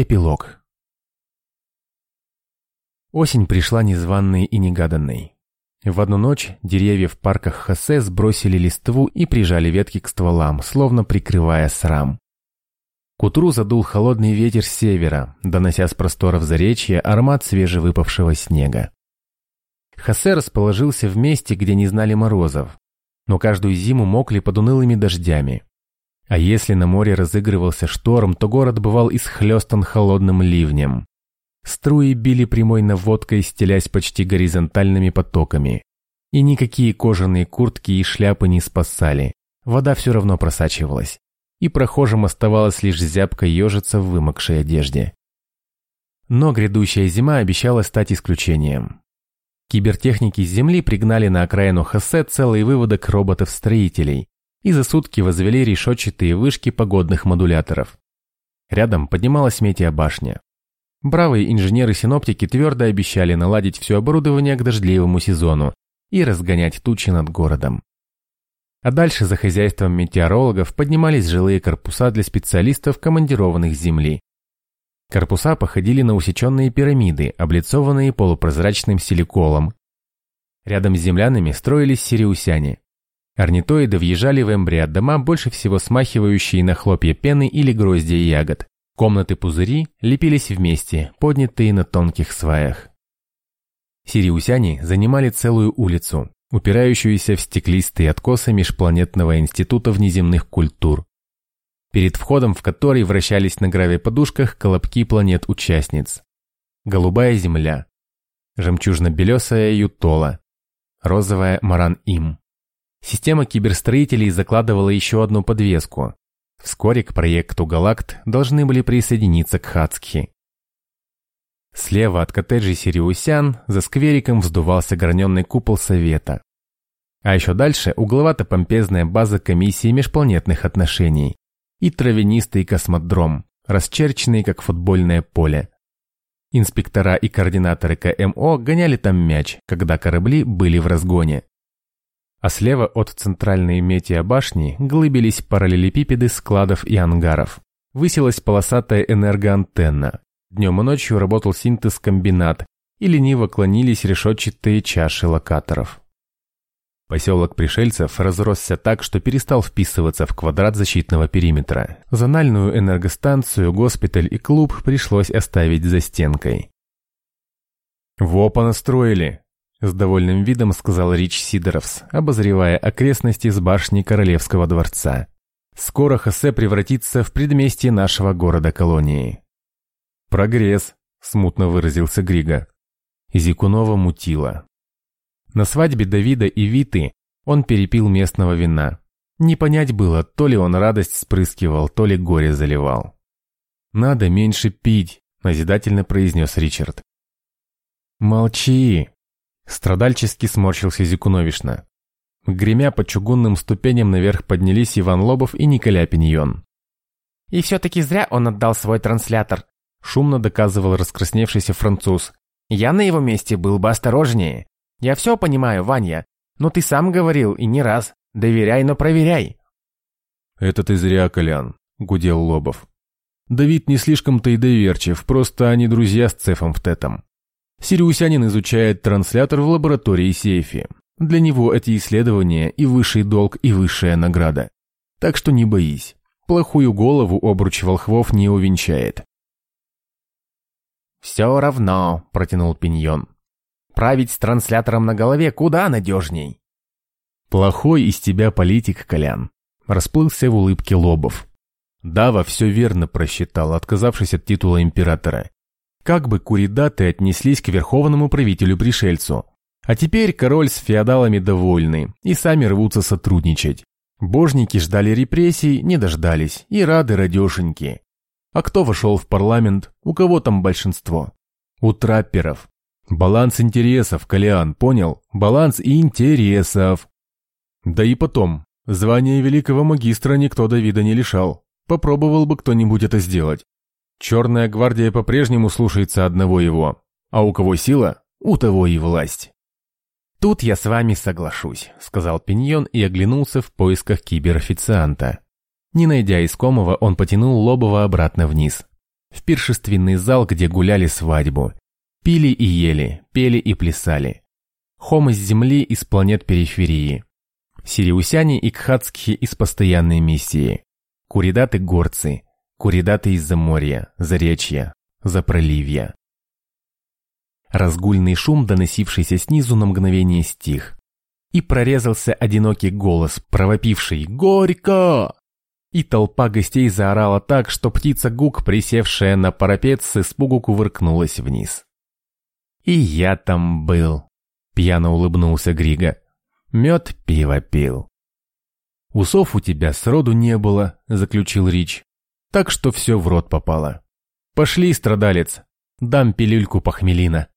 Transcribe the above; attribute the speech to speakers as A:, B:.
A: Эпилог. Осень пришла незваной и негаданной. В одну ночь деревья в парках Хосе сбросили листву и прижали ветки к стволам, словно прикрывая срам. К утру задул холодный ветер с севера, донося с просторов заречья аромат свежевыпавшего снега. Хосе расположился в месте, где не знали морозов, но каждую зиму мокли под унылыми дождями. А если на море разыгрывался шторм, то город бывал исхлестан холодным ливнем. Струи били прямой наводкой, стелясь почти горизонтальными потоками. И никакие кожаные куртки и шляпы не спасали. Вода все равно просачивалась. И прохожим оставалось лишь зябко ежиться в вымокшей одежде. Но грядущая зима обещала стать исключением. Кибертехники с Земли пригнали на окраину Хосе целый выводок роботов-строителей, и за сутки возвели решетчатые вышки погодных модуляторов. Рядом поднималась метеобашня. Бравые инженеры-синоптики твердо обещали наладить все оборудование к дождливому сезону и разгонять тучи над городом. А дальше за хозяйством метеорологов поднимались жилые корпуса для специалистов, командированных с Земли. Корпуса походили на усеченные пирамиды, облицованные полупрозрачным силиколом. Рядом с землянами строились сириусяне. Орнитоиды въезжали в эмбриат дома, больше всего смахивающие на хлопья пены или гроздья ягод. Комнаты-пузыри лепились вместе, поднятые на тонких сваях. Сириусяне занимали целую улицу, упирающуюся в стеклистые откосы Межпланетного института внеземных культур, перед входом в который вращались на гравиподушках колобки планет-участниц. Голубая Земля, жемчужно-белесая Ютола, розовая Маран-Им. Система киберстроителей закладывала еще одну подвеску. Вскоре к проекту «Галакт» должны были присоединиться к Хацки. Слева от коттеджей Сириусян за сквериком вздувался граненый купол Совета. А еще дальше угловато-помпезная база комиссии межпланетных отношений и травянистый космодром, расчерченный как футбольное поле. Инспектора и координаторы КМО гоняли там мяч, когда корабли были в разгоне а слева от центральной метеобашни глыбились параллелепипеды складов и ангаров. Высилась полосатая энергоантенна. Днем и ночью работал синтез-комбинат, и лениво клонились решетчатые чаши локаторов. Поселок пришельцев разросся так, что перестал вписываться в квадрат защитного периметра. Зональную энергостанцию, госпиталь и клуб пришлось оставить за стенкой. «Во понастроили!» С довольным видом сказал Рич Сидоровс, обозревая окрестности с башни Королевского дворца. Скоро Хосе превратится в предместье нашего города-колонии. «Прогресс», — смутно выразился Грига. Зикунова мутила. На свадьбе Давида и Виты он перепил местного вина. Не понять было, то ли он радость спрыскивал, то ли горе заливал. «Надо меньше пить», — назидательно произнес Ричард. «Молчи», Страдальчески сморщился Зикуновишна. Гремя по чугунным ступеням наверх поднялись Иван Лобов и Николя Пиньон.
B: «И все-таки зря он отдал свой транслятор», —
A: шумно доказывал раскрасневшийся француз.
B: «Я на его месте был бы осторожнее. Я все понимаю, Ваня, но ты сам говорил и не раз. Доверяй, но проверяй».
A: «Это ты зря, Колян», — гудел Лобов. «Давид не слишком-то и доверчив, просто они друзья с Цефом в Тетом. Сириусянин изучает транслятор в лаборатории сейфе. Для него эти исследования и высший долг, и высшая награда. Так что не боись. Плохую голову обруч волхвов не увенчает.
B: «Все равно», — протянул Пиньон. «Править с транслятором на голове куда надежней».
A: «Плохой из тебя политик, Колян», — расплылся в улыбке Лобов. Дава все верно просчитал, отказавшись от титула императора. Как бы куридаты отнеслись к верховному правителю-пришельцу. А теперь король с феодалами довольны и сами рвутся сотрудничать. Божники ждали репрессий, не дождались, и рады радешеньки. А кто вошел в парламент, у кого там большинство? У трапперов. Баланс интересов, Калиан, понял? Баланс интересов. Да и потом, звание великого магистра никто Давида не лишал. Попробовал бы кто-нибудь это сделать. Черная гвардия по-прежнему слушается одного его, а у кого сила, у того и власть.
B: «Тут я с вами соглашусь», — сказал Пиньон и оглянулся в поисках киберофицианта.
A: Не найдя искомого, он потянул Лобова обратно вниз. в пиршественный зал, где гуляли свадьбу. Пили и ели, пели и плясали. Хомы с Земли из планет периферии. Сириусяне и Кхатские из постоянной миссии. Куридаты-горцы, Куридаты из-за моря, Заречья, Запроливья. Разгульный шум, доносившийся снизу на мгновение стих. И прорезался одинокий голос, провопивший «Горько!». И толпа гостей заорала так, что птица Гук, присевшая на парапет, с испугу кувыркнулась вниз. «И я там был», — пьяно улыбнулся Грига. «Мед пиво пил». «Усов у тебя сроду не было», — заключил Рич. «Так что все в рот попало. Пошли, страдалец, дам пилюльку похмелина».